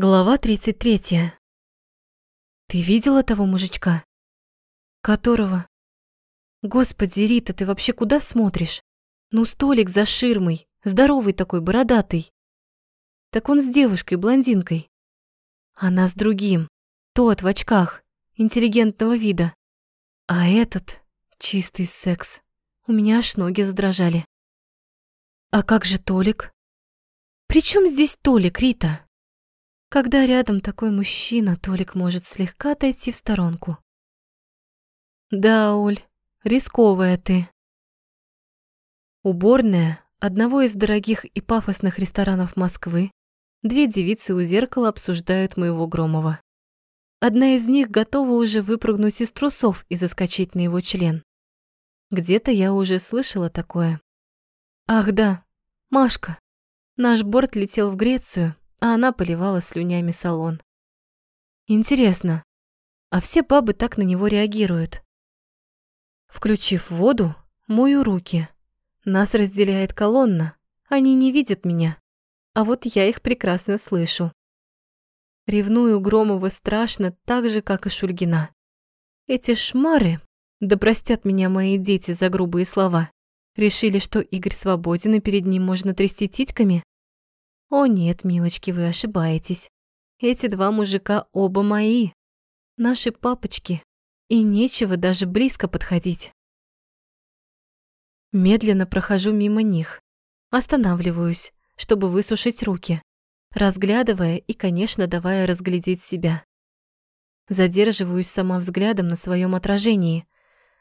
Глава 33. Ты видела того мужичка? Которого? Господи, Рита, ты вообще куда смотришь? Ну, столик за ширмой, здоровый такой, бородатый. Так он с девушкой, блондинкой. Она с другим, тот в очках, интеллигентного вида. А этот — чистый секс. У меня аж ноги задрожали. А как же Толик? При чем здесь Толик, Рита? Когда рядом такой мужчина, Толик может слегка отойти в сторонку. Да, Оль, рисковая ты. Уборная одного из дорогих и пафосных ресторанов Москвы. Две девицы у зеркала обсуждают моего Громова. Одна из них готова уже выпрыгнуть из трусов и заскочить на его член. Где-то я уже слышала такое. Ах да, Машка. Наш борт летел в Грецию, а она поливала слюнями салон. Интересно, а все бабы так на него реагируют? Включив воду, мою руки. Нас разделяет колонна, они не видят меня, а вот я их прекрасно слышу. Ревную Громова страшно так же, как и Шульгина. Эти шмары, да простят меня мои дети за грубые слова, решили, что Игорь свободен и перед ним можно трясти титьками? О нет, милочки, вы ошибаетесь. Эти два мужика оба мои. Наши папочки. И нечего даже близко подходить. Медленно прохожу мимо них. Останавливаюсь, чтобы высушить руки, разглядывая и, конечно, давая разглядеть себя. Задерживаюсь сама взглядом на своем отражении.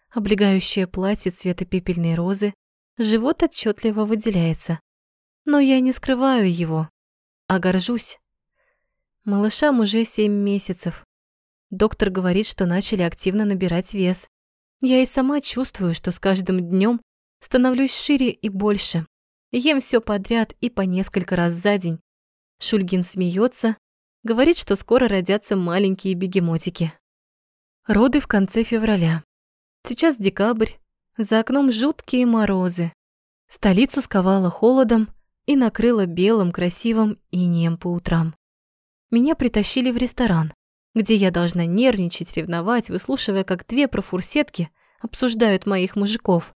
Облегающее платье цвета пепельной розы, живот отчетливо выделяется но я не скрываю его, а горжусь. Малышам уже семь месяцев. Доктор говорит, что начали активно набирать вес. Я и сама чувствую, что с каждым днем становлюсь шире и больше. Ем все подряд и по несколько раз за день. Шульгин смеется, говорит, что скоро родятся маленькие бегемотики. Роды в конце февраля. Сейчас декабрь, за окном жуткие морозы. Столицу сковало холодом, и накрыло белым красивым инеем по утрам. Меня притащили в ресторан, где я должна нервничать, ревновать, выслушивая, как две профурсетки обсуждают моих мужиков.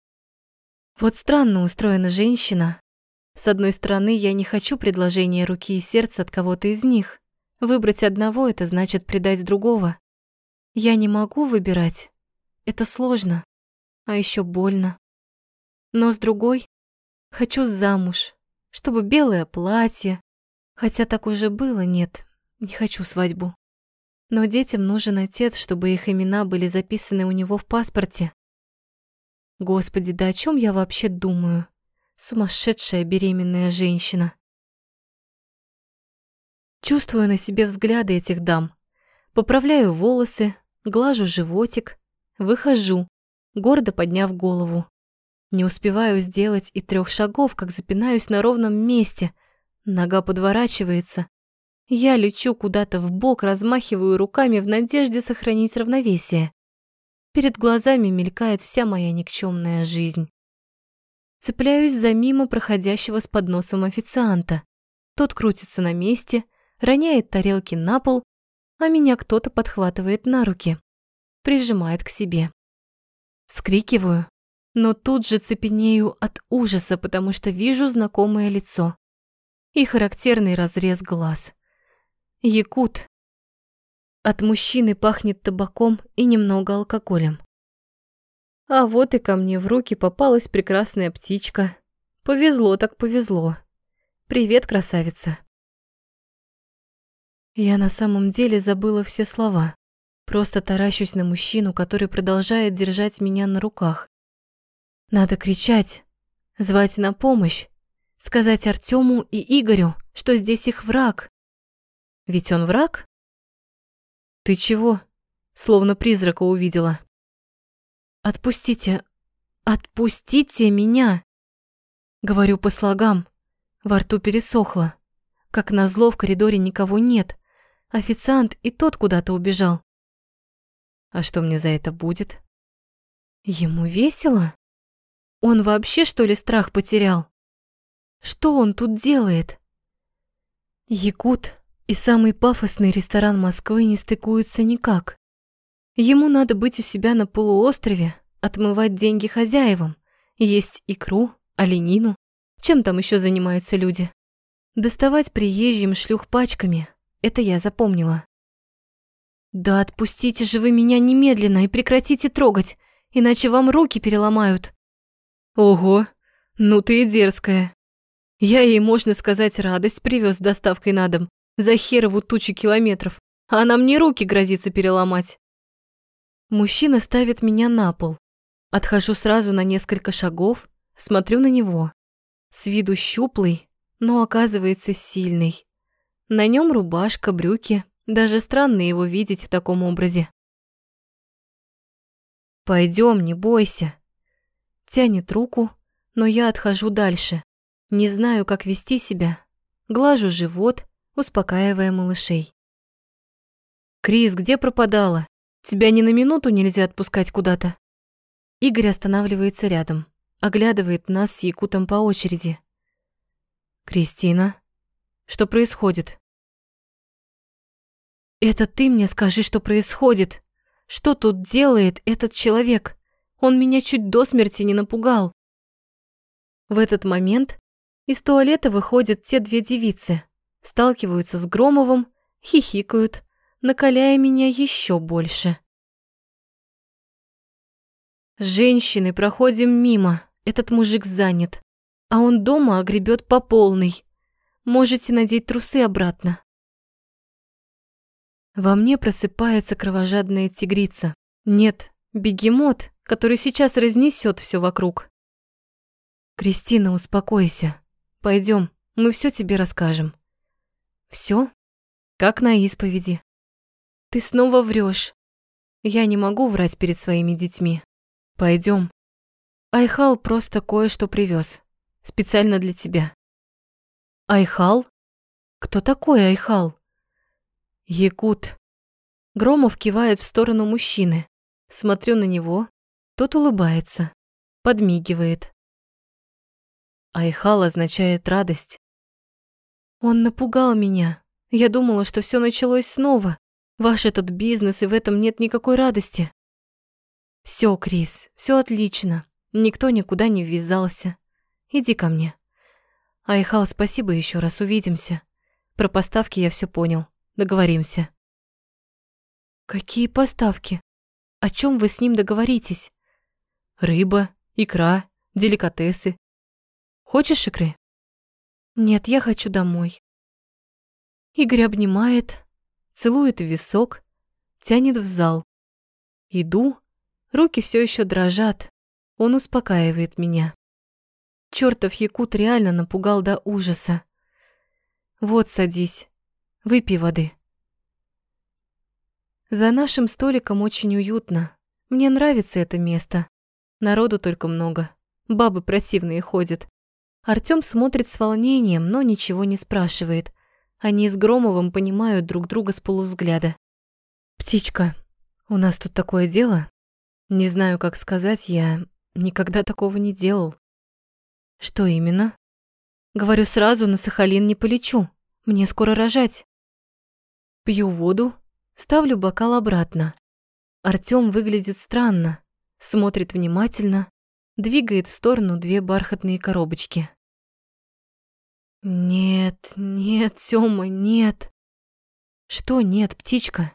Вот странно устроена женщина. С одной стороны, я не хочу предложения руки и сердца от кого-то из них. Выбрать одного – это значит предать другого. Я не могу выбирать. Это сложно, а еще больно. Но с другой, хочу замуж, чтобы белое платье. Хотя так уже было, нет, не хочу свадьбу. Но детям нужен отец, чтобы их имена были записаны у него в паспорте. Господи, да о чем я вообще думаю? Сумасшедшая беременная женщина. Чувствую на себе взгляды этих дам. Поправляю волосы, глажу животик, выхожу, гордо подняв голову. Не успеваю сделать и трех шагов, как запинаюсь на ровном месте. Нога подворачивается. Я лечу куда-то в бок, размахиваю руками в надежде сохранить равновесие. Перед глазами мелькает вся моя никчемная жизнь. Цепляюсь за мимо проходящего с подносом официанта. Тот крутится на месте, роняет тарелки на пол, а меня кто-то подхватывает на руки, прижимает к себе. Вскрикиваю, но тут же цепенею от ужаса, потому что вижу знакомое лицо и характерный разрез глаз. Якут. От мужчины пахнет табаком и немного алкоголем. А вот и ко мне в руки попалась прекрасная птичка. Повезло так повезло. Привет, красавица. Я на самом деле забыла все слова. Просто таращусь на мужчину, который продолжает держать меня на руках. Надо кричать, звать на помощь, сказать Артему и Игорю, что здесь их враг. Ведь он враг? Ты чего? Словно призрака увидела. Отпустите, отпустите меня. Говорю по слогам. Во рту пересохло. Как назло, в коридоре никого нет. Официант и тот куда-то убежал. А что мне за это будет? Ему весело? Он вообще, что ли, страх потерял? Что он тут делает? Якут, и самый пафосный ресторан Москвы не стыкуются никак. Ему надо быть у себя на полуострове, отмывать деньги хозяевам, есть икру, оленину, чем там еще занимаются люди. Доставать приезжим шлюх пачками – это я запомнила. «Да отпустите же вы меня немедленно и прекратите трогать, иначе вам руки переломают». «Ого, ну ты и дерзкая. Я ей, можно сказать, радость привез доставкой на дом за херову тучу километров, а она мне руки грозится переломать». Мужчина ставит меня на пол. Отхожу сразу на несколько шагов, смотрю на него. С виду щуплый, но оказывается сильный. На нем рубашка, брюки, даже странно его видеть в таком образе. Пойдем, не бойся. Тянет руку, но я отхожу дальше. Не знаю, как вести себя. Глажу живот, успокаивая малышей. «Крис, где пропадала? Тебя ни на минуту нельзя отпускать куда-то?» Игорь останавливается рядом, оглядывает нас с Якутом по очереди. «Кристина, что происходит?» «Это ты мне скажи, что происходит. Что тут делает этот человек? Он меня чуть до смерти не напугал». В этот момент из туалета выходят те две девицы, сталкиваются с Громовым, хихикают, накаляя меня еще больше. Женщины, проходим мимо, этот мужик занят, а он дома огребет по полной. Можете надеть трусы обратно. Во мне просыпается кровожадная тигрица. Нет, бегемот, который сейчас разнесет все вокруг. Кристина, успокойся. Пойдем, мы все тебе расскажем. Все? Как на исповеди. Ты снова врешь. Я не могу врать перед своими детьми. Пойдем. Айхал просто кое-что привез. Специально для тебя. Айхал? Кто такой Айхал? Якут. Громов кивает в сторону мужчины. Смотрю на него. Тот улыбается. Подмигивает. Айхал означает радость. Он напугал меня. Я думала, что все началось снова. Ваш этот бизнес, и в этом нет никакой радости. Все, Крис, все отлично. Никто никуда не ввязался. Иди ко мне. Айхал, спасибо еще раз, увидимся. Про поставки я все понял. Договоримся. Какие поставки? О чем вы с ним договоритесь? Рыба, икра, деликатесы. Хочешь икры? Нет, я хочу домой. Игорь обнимает, целует в висок, тянет в зал. Иду, руки все еще дрожат. Он успокаивает меня. Чертов якут реально напугал до ужаса. Вот садись. Выпей воды. За нашим столиком очень уютно. Мне нравится это место. Народу только много. Бабы противные ходят. Артём смотрит с волнением, но ничего не спрашивает. Они с Громовым понимают друг друга с полувзгляда. «Птичка, у нас тут такое дело. Не знаю, как сказать, я никогда такого не делал». «Что именно?» «Говорю сразу, на Сахалин не полечу. Мне скоро рожать». Пью воду, ставлю бокал обратно. Артём выглядит странно, смотрит внимательно, двигает в сторону две бархатные коробочки. Нет, нет, Тёма, нет. Что нет, птичка?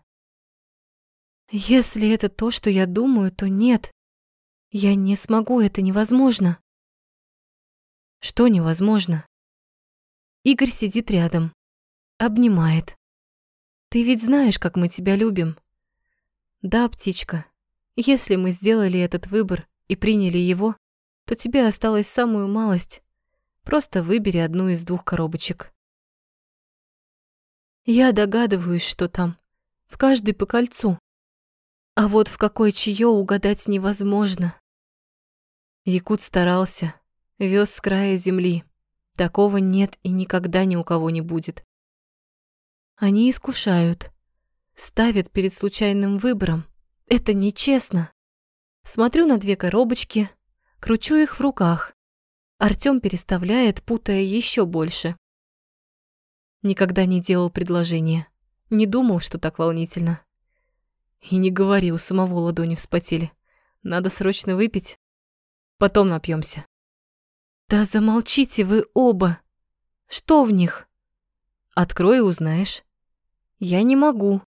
Если это то, что я думаю, то нет. Я не смогу, это невозможно. Что невозможно? Игорь сидит рядом, обнимает. Ты ведь знаешь, как мы тебя любим. Да, птичка, если мы сделали этот выбор и приняли его, то тебе осталось самую малость. Просто выбери одну из двух коробочек. Я догадываюсь, что там. В каждой по кольцу. А вот в какой чье угадать невозможно. Якут старался, вез с края земли. Такого нет и никогда ни у кого не будет. Они искушают, ставят перед случайным выбором. Это нечестно. Смотрю на две коробочки, кручу их в руках. Артём переставляет, путая еще больше. Никогда не делал предложения. Не думал, что так волнительно. И не говори, у самого ладони вспотели. Надо срочно выпить. Потом напьемся. Да замолчите вы оба. Что в них? Открой и узнаешь. Я не могу.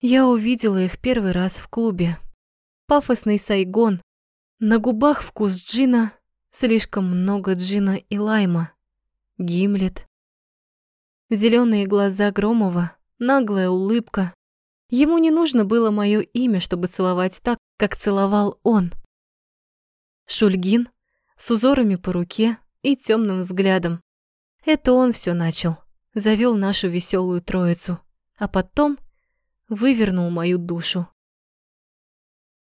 Я увидела их первый раз в клубе. Пафосный Сайгон. На губах вкус джина, слишком много джина и лайма. Гимлет. Зеленые глаза Громова, наглая улыбка. Ему не нужно было мое имя, чтобы целовать так, как целовал он. Шульгин с узорами по руке и темным взглядом. Это он все начал, завел нашу веселую троицу, а потом вывернул мою душу.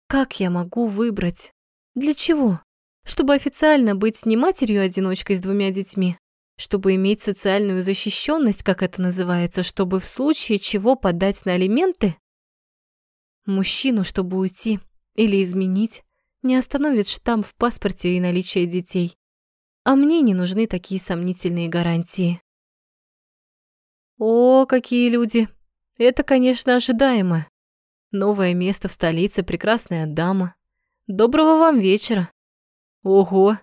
Как я могу выбрать? Для чего? Чтобы официально быть не матерью-одиночкой с двумя детьми, чтобы иметь социальную защищенность, как это называется, чтобы в случае чего подать на алименты? Мужчину, чтобы уйти или изменить, не остановит штамп в паспорте и наличие детей. А мне не нужны такие сомнительные гарантии. О, какие люди! Это, конечно, ожидаемо. Новое место в столице, прекрасная дама. Доброго вам вечера. Ого!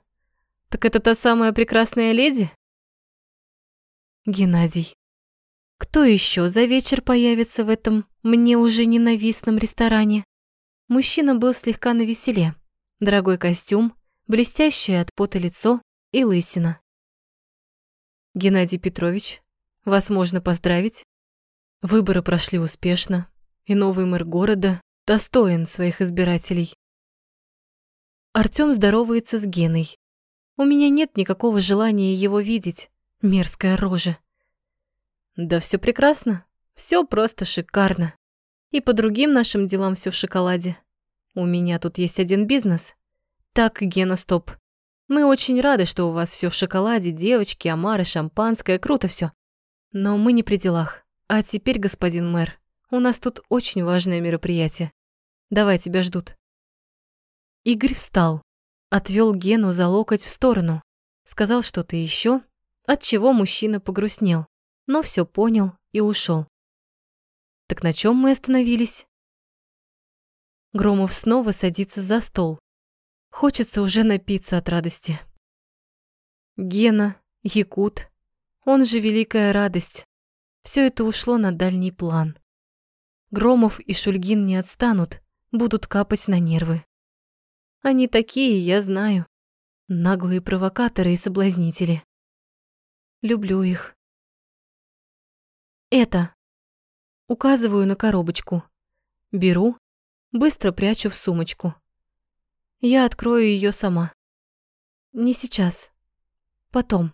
Так это та самая прекрасная леди? Геннадий. Кто еще за вечер появится в этом мне уже ненавистном ресторане? Мужчина был слегка навеселе дорогой костюм, блестящее от пота лицо и лысина. Геннадий Петрович, вас можно поздравить. Выборы прошли успешно, и новый мэр города достоин своих избирателей. Артём здоровается с Геной. У меня нет никакого желания его видеть, мерзкая рожа. Да все прекрасно, все просто шикарно. И по другим нашим делам все в шоколаде. У меня тут есть один бизнес. Так, Гена, стоп. Мы очень рады, что у вас все в шоколаде, девочки, омары, шампанское, круто все. Но мы не при делах. А теперь, господин мэр, у нас тут очень важное мероприятие. Давай, тебя ждут. Игорь встал, отвел Гену за локоть в сторону, сказал что-то еще, от чего мужчина погрустнел, но все понял и ушел. Так на чем мы остановились? Громов снова садится за стол. Хочется уже напиться от радости. Гена, Якут, он же великая радость. Все это ушло на дальний план. Громов и Шульгин не отстанут, будут капать на нервы. Они такие, я знаю. Наглые провокаторы и соблазнители. Люблю их. Это. Указываю на коробочку. Беру Быстро прячу в сумочку. Я открою ее сама. Не сейчас. Потом.